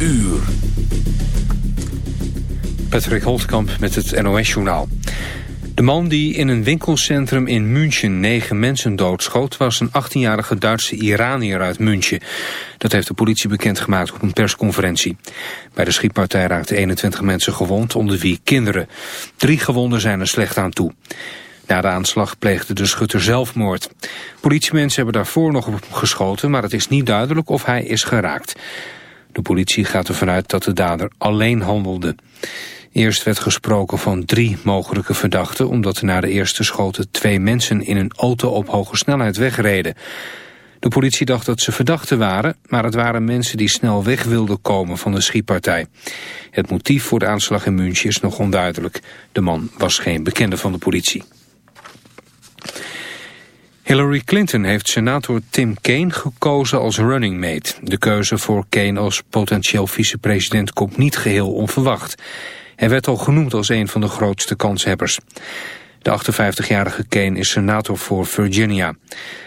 uur. Patrick Holtkamp met het NOS-journaal. De man die in een winkelcentrum in München negen mensen doodschoot... was een 18-jarige Duitse Iranier uit München. Dat heeft de politie bekendgemaakt op een persconferentie. Bij de schietpartij raakten 21 mensen gewond, onder wie kinderen. Drie gewonden zijn er slecht aan toe. Na de aanslag pleegde de schutter zelfmoord. Politiemensen hebben daarvoor nog op hem geschoten... maar het is niet duidelijk of hij is geraakt. De politie gaat ervan uit dat de dader alleen handelde. Eerst werd gesproken van drie mogelijke verdachten... omdat na de eerste schoten twee mensen in een auto op hoge snelheid wegreden. De politie dacht dat ze verdachten waren... maar het waren mensen die snel weg wilden komen van de schietpartij. Het motief voor de aanslag in München is nog onduidelijk. De man was geen bekende van de politie. Hillary Clinton heeft senator Tim Kaine gekozen als running mate. De keuze voor Kaine als potentieel vicepresident komt niet geheel onverwacht. Hij werd al genoemd als een van de grootste kanshebbers. De 58-jarige Kane is senator voor Virginia.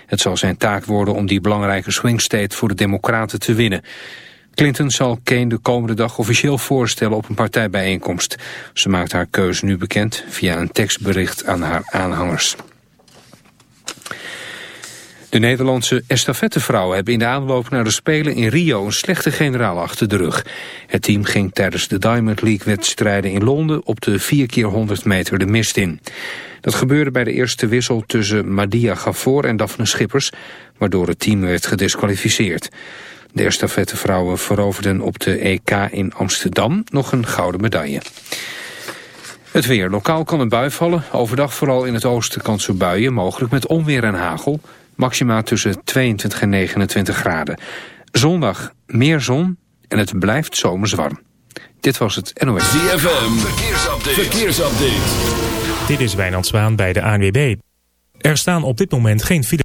Het zal zijn taak worden om die belangrijke swing state voor de democraten te winnen. Clinton zal Kane de komende dag officieel voorstellen op een partijbijeenkomst. Ze maakt haar keuze nu bekend via een tekstbericht aan haar aanhangers. De Nederlandse estafettevrouwen hebben in de aanloop naar de Spelen in Rio een slechte generaal achter de rug. Het team ging tijdens de Diamond League wedstrijden in Londen op de 4 keer 100 meter de mist in. Dat gebeurde bij de eerste wissel tussen Madia Gavor en Daphne Schippers, waardoor het team werd gedisqualificeerd. De estafettevrouwen veroverden op de EK in Amsterdam nog een gouden medaille. Het weer. Lokaal kan een bui vallen. Overdag vooral in het oosten kans op buien, mogelijk met onweer en hagel. Maxima tussen 22 en 29 graden. Zondag meer zon en het blijft zomers warm. Dit was het NOS. ZFM, verkeersupdate. verkeersupdate. Dit is Wijnand Zwaan bij de ANWB. Er staan op dit moment geen file.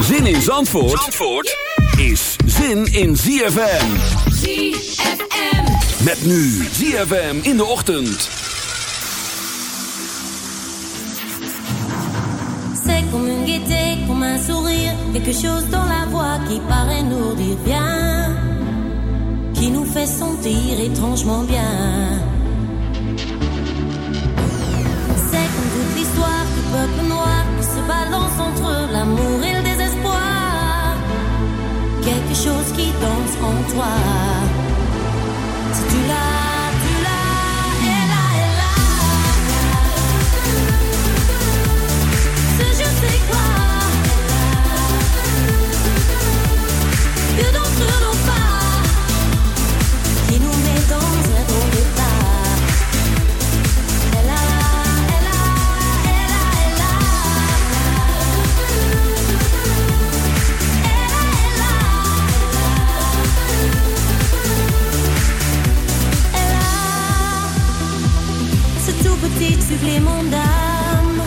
Zin in Zandvoort, Zandvoort is zin in ZFM. ZFM. Met nu ZFM in de ochtend. comme une gaieté, comme un sourire, quelque chose dans la voix qui paraît nous dire bien, qui nous fait sentir étrangement bien. C'est comme toute l'histoire du peuple noir qui se balance entre l'amour et désespoir, quelque chose qui danse en toi. Si tu l'as supplément d'âme.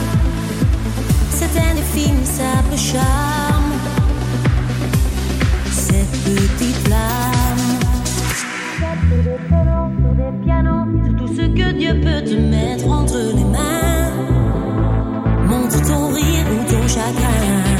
C'est indéfinissable charme. Cette petite flamme. Sur des sur des pianos, sur tout ce que Dieu peut te mettre entre les mains. Montre ton rire ou ton chagrin.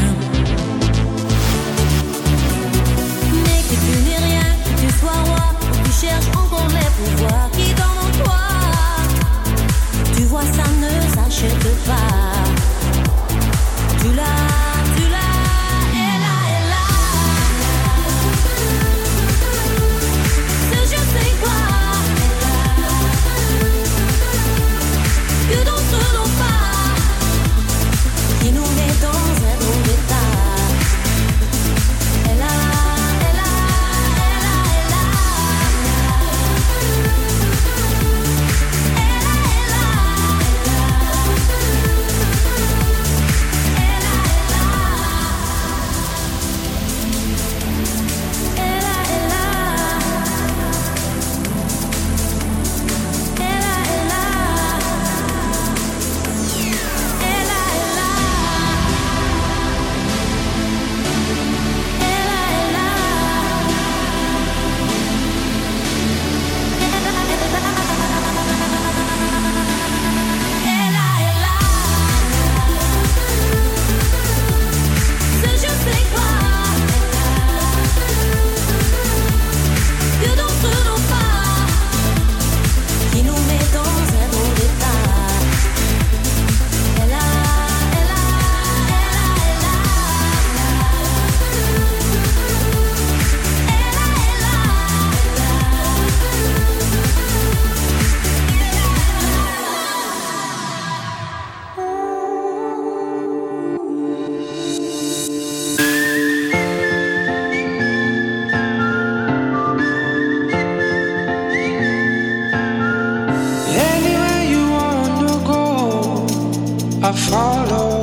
I follow.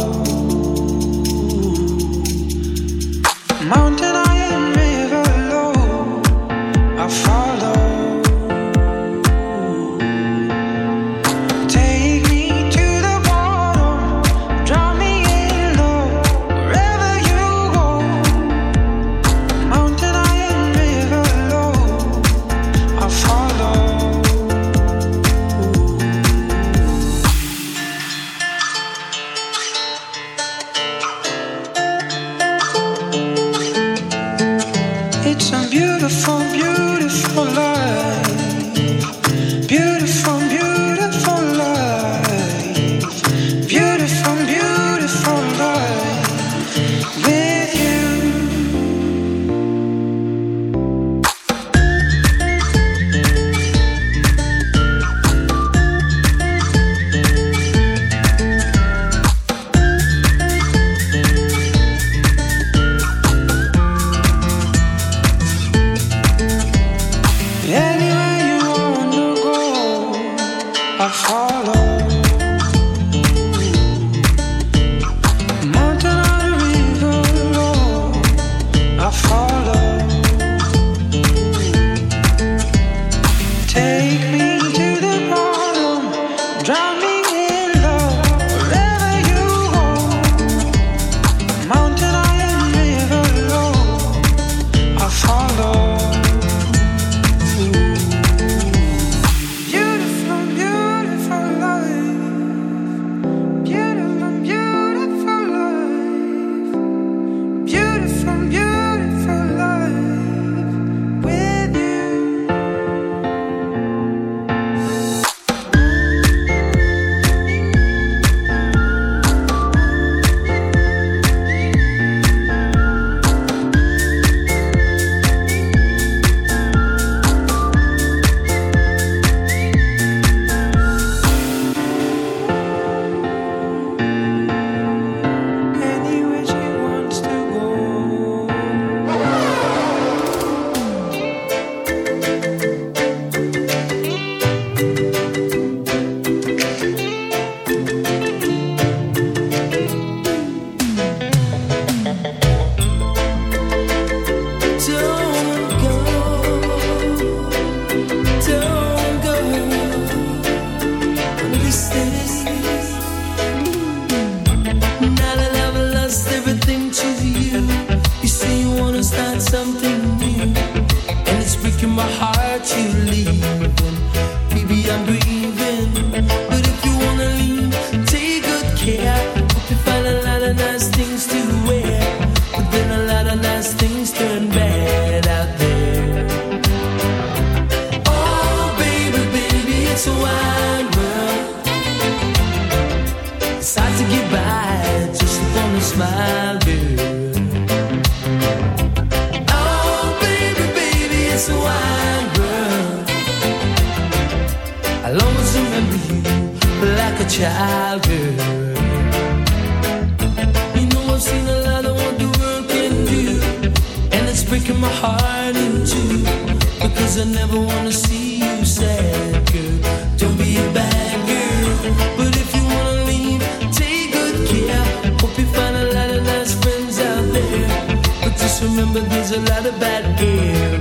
there's a lot of bad everywhere.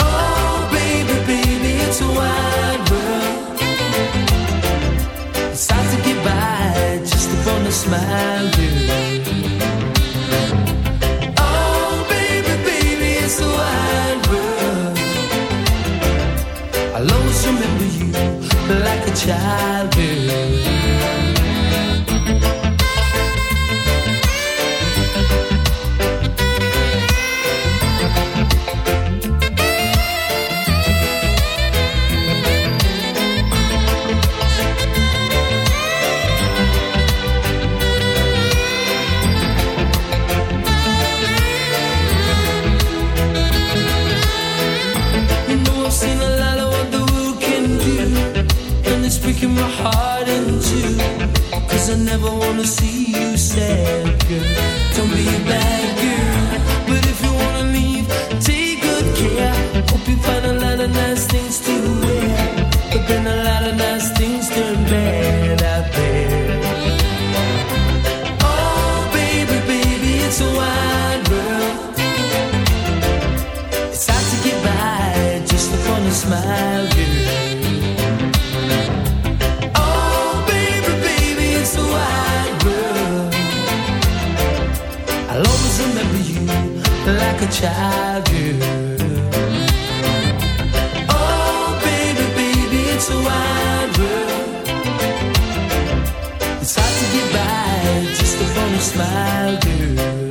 Oh, baby, baby, it's a wide world. It's hard to get by just smile. Oh, baby, baby, it's a wide world. I'll always remember you like a child. Smile, girl.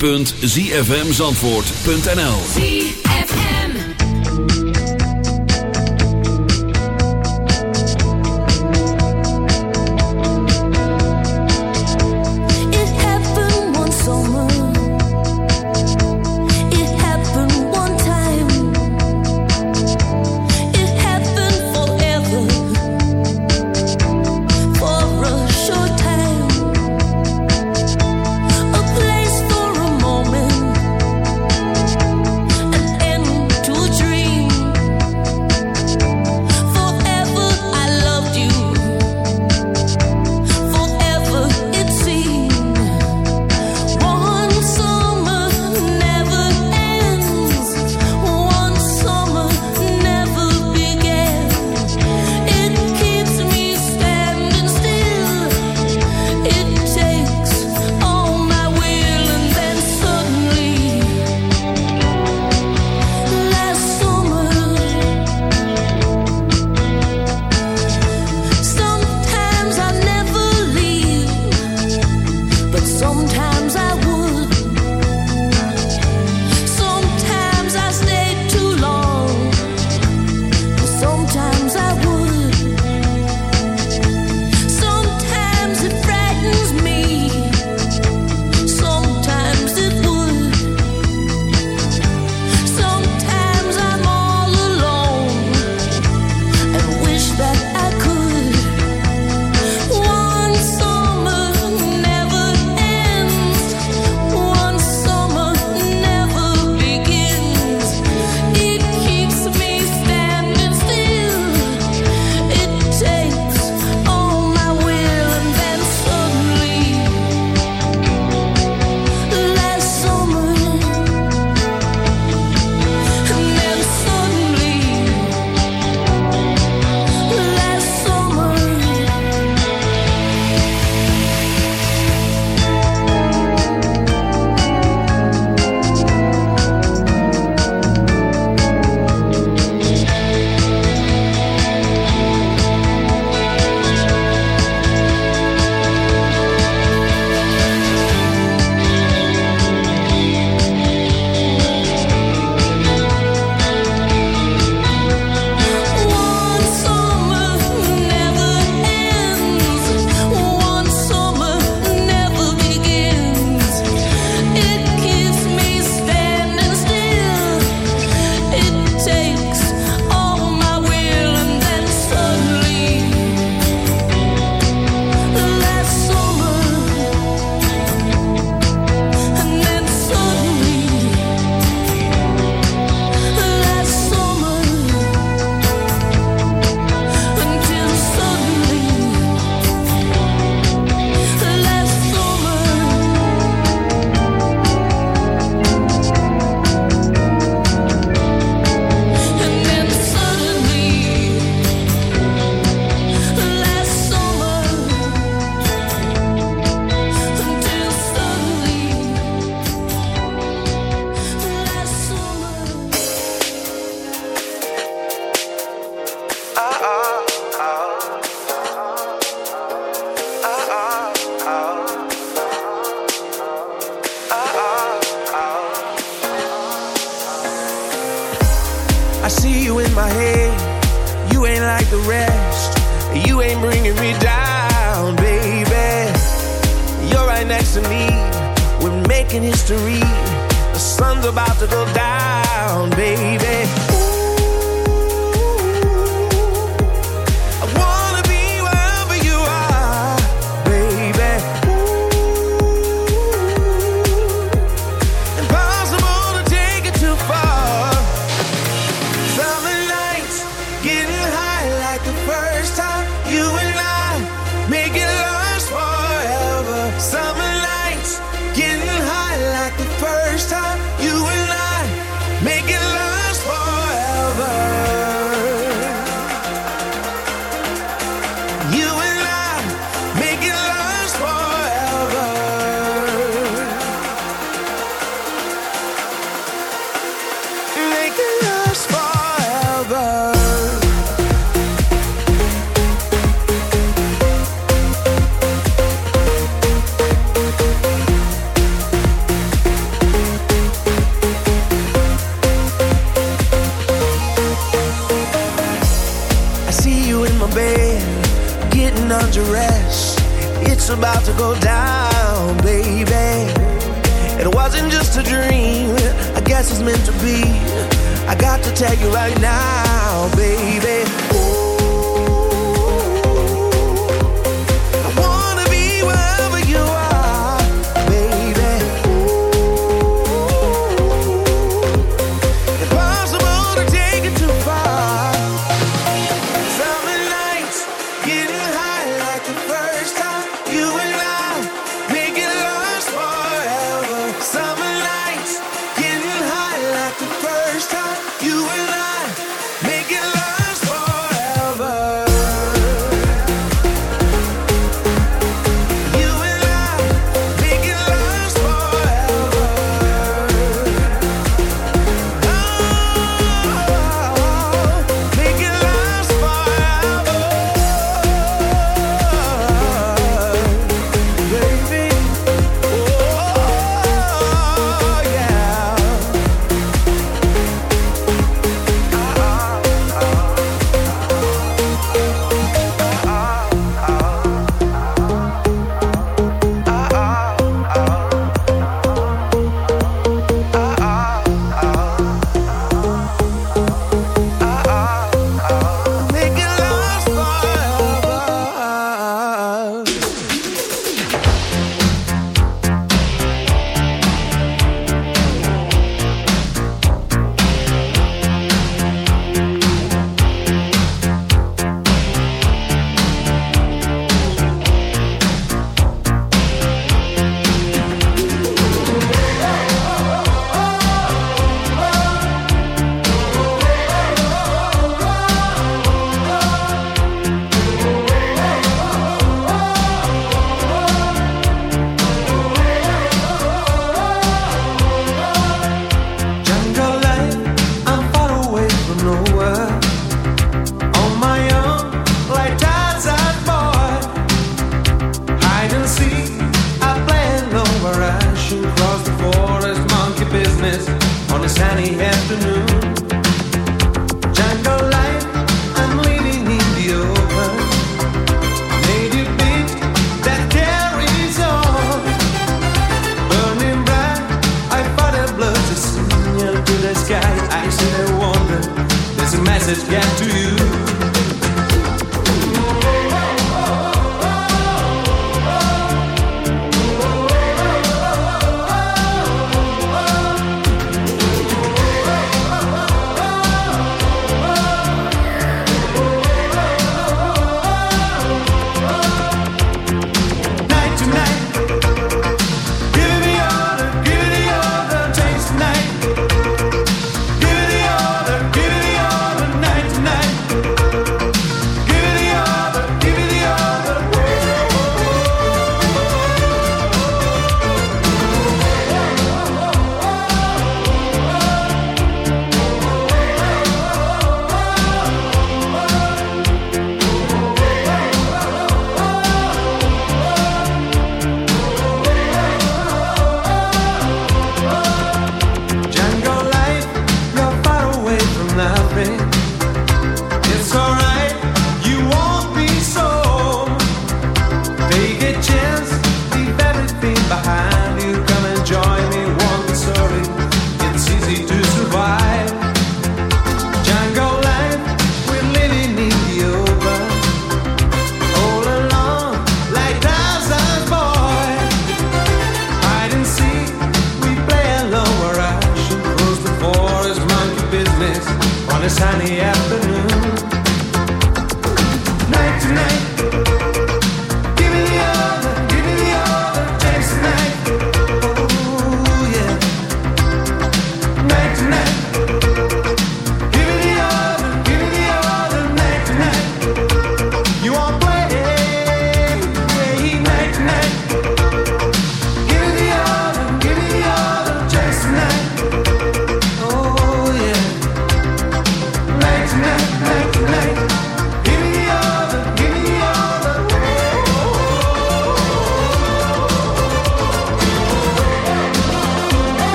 www.zfmzandvoort.nl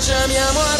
ci amiamo a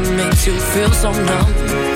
that makes you feel so numb.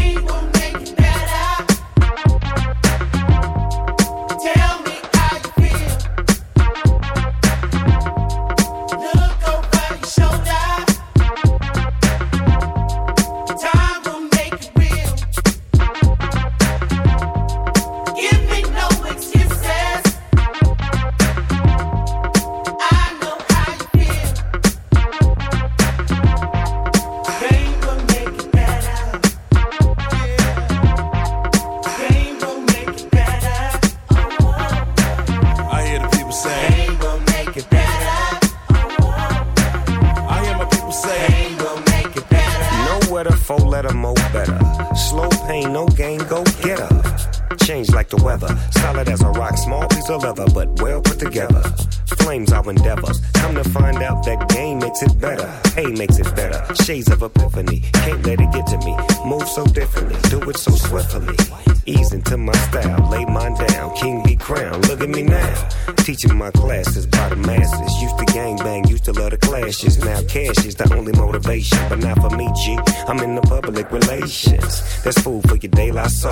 reservation, but not for me, G. I'm in the public relations. That's food for your daylight soul.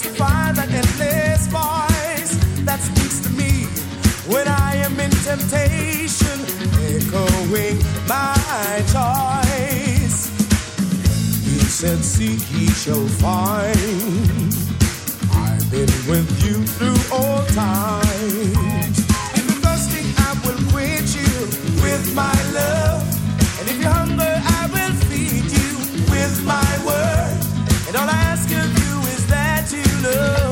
to find that endless voice that speaks to me when I am in temptation, echoing my choice. Said, Seek, shall find. I've been with you through all times. I will quench you with my love. And if you hunger, I will feed you with my word. And all I ask you. Love.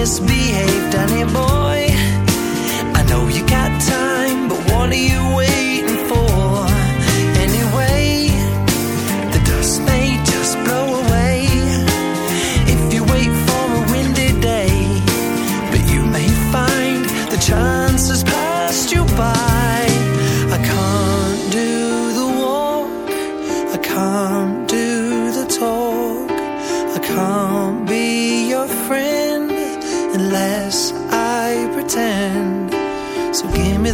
misbehaved anymore.